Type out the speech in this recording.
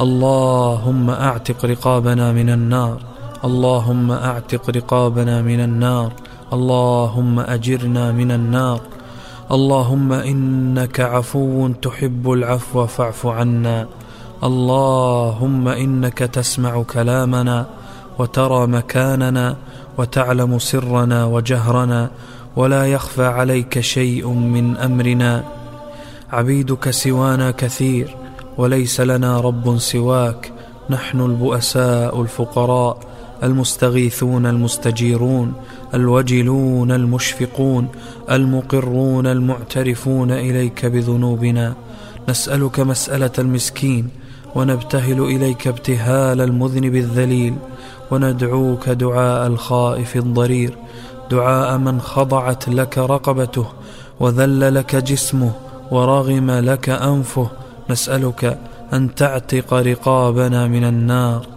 اللهم أعتق رقابنا من النار. اللهم أعتق رقابنا من النار. اللهم أجرنا من النار. اللهم إنك عفو تحب العفو فاعف عنا. اللهم إنك تسمع كلامنا وترى مكاننا وتعلم سرنا وجهرنا ولا يخفى عليك شيء من أمرنا. عبيدك سوانا كثير. وليس لنا رب سواك. نحن البؤساء الفقراء المستغيثون المستجيرون الوجلون المشفقون المقرون المعترفون إليك بذنوبنا. نسألك مسألة المسكين ونبتهل إليك ابتهال المذنب الذليل وندعوك دعاء الخائف الضرير. دعاء من خضعت لك رقبته وذل لك جسمه ورغم لك أنفه نسألك أن تعتق رقابنا من النار.